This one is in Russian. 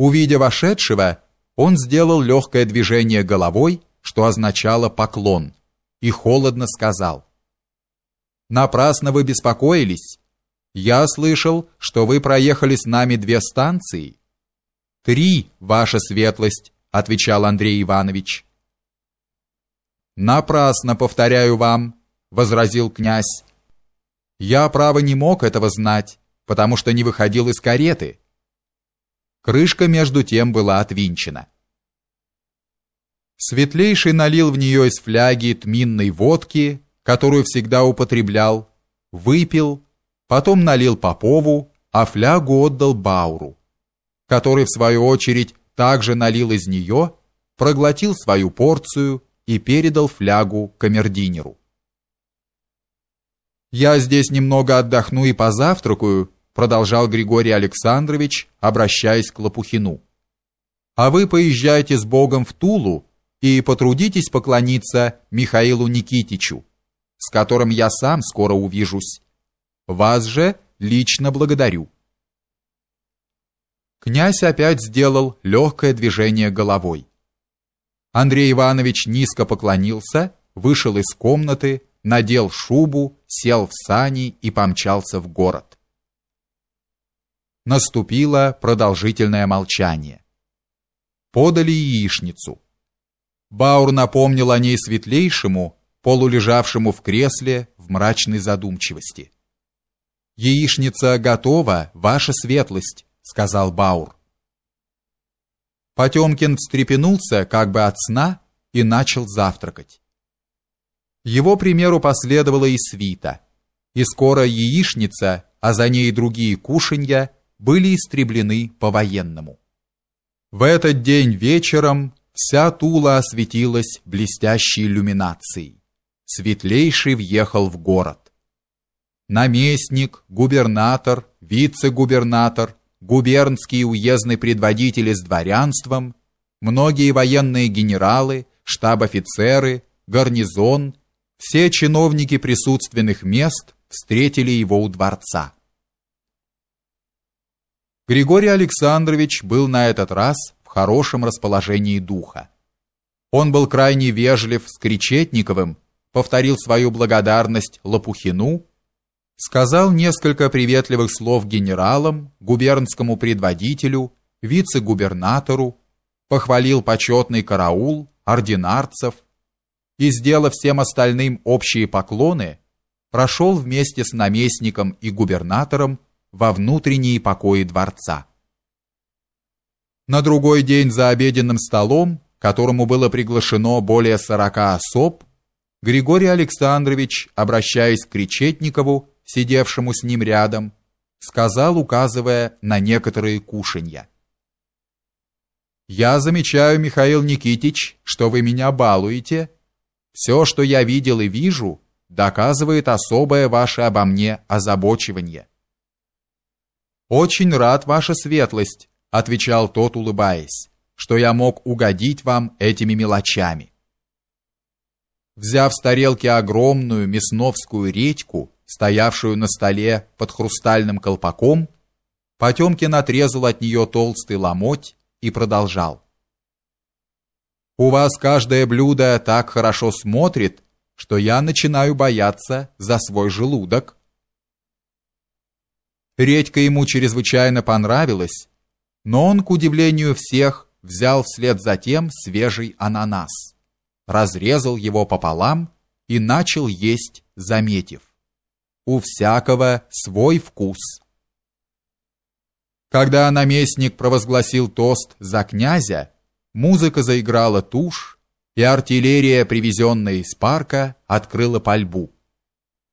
Увидя вошедшего, он сделал легкое движение головой, что означало поклон, и холодно сказал: Напрасно вы беспокоились. Я слышал, что вы проехали с нами две станции. Три, ваша светлость, отвечал Андрей Иванович. Напрасно повторяю вам, возразил князь. Я право не мог этого знать, потому что не выходил из кареты. Крышка между тем была отвинчена. Светлейший налил в нее из фляги тминной водки, которую всегда употреблял, выпил, потом налил Попову, а флягу отдал Бауру, который в свою очередь также налил из нее, проглотил свою порцию и передал флягу камердинеру. Я здесь немного отдохну и позавтракаю, продолжал Григорий Александрович, обращаясь к Лопухину. А вы поезжайте с Богом в Тулу и потрудитесь поклониться Михаилу Никитичу, с которым я сам скоро увижусь. Вас же лично благодарю. Князь опять сделал легкое движение головой. Андрей Иванович низко поклонился, вышел из комнаты, надел шубу, сел в сани и помчался в город. Наступило продолжительное молчание. Подали яичницу. Баур напомнил о ней светлейшему, полулежавшему в кресле в мрачной задумчивости. Яичница готова, ваша светлость, сказал Баур. Потемкин встрепенулся как бы от сна и начал завтракать. Его примеру последовала и свита, и скоро яичница, а за ней другие кушанья были истреблены по-военному. В этот день вечером вся Тула осветилась блестящей иллюминацией. Светлейший въехал в город. Наместник, губернатор, вице-губернатор, губернский уездный предводители с дворянством, многие военные генералы, штаб-офицеры, гарнизон, все чиновники присутственных мест встретили его у дворца. Григорий Александрович был на этот раз в хорошем расположении духа. Он был крайне вежлив с Кречетниковым, повторил свою благодарность Лопухину, сказал несколько приветливых слов генералам, губернскому предводителю, вице-губернатору, похвалил почетный караул, ординарцев и, сделав всем остальным общие поклоны, прошел вместе с наместником и губернатором во внутренние покои дворца. На другой день за обеденным столом, которому было приглашено более сорока особ, Григорий Александрович, обращаясь к Кречетникову, сидевшему с ним рядом, сказал, указывая на некоторые кушанья. «Я замечаю, Михаил Никитич, что вы меня балуете. Все, что я видел и вижу, доказывает особое ваше обо мне озабочивание. Очень рад, ваша светлость, отвечал тот, улыбаясь, что я мог угодить вам этими мелочами. Взяв с тарелки огромную мясновскую редьку, стоявшую на столе под хрустальным колпаком, Потемкин отрезал от нее толстый ломоть и продолжал. «У вас каждое блюдо так хорошо смотрит, что я начинаю бояться за свой желудок». Редька ему чрезвычайно понравилась, но он, к удивлению всех, взял вслед за тем свежий ананас, разрезал его пополам и начал есть, заметив. У всякого свой вкус. Когда наместник провозгласил тост за князя, музыка заиграла тушь, и артиллерия, привезенная из парка, открыла пальбу.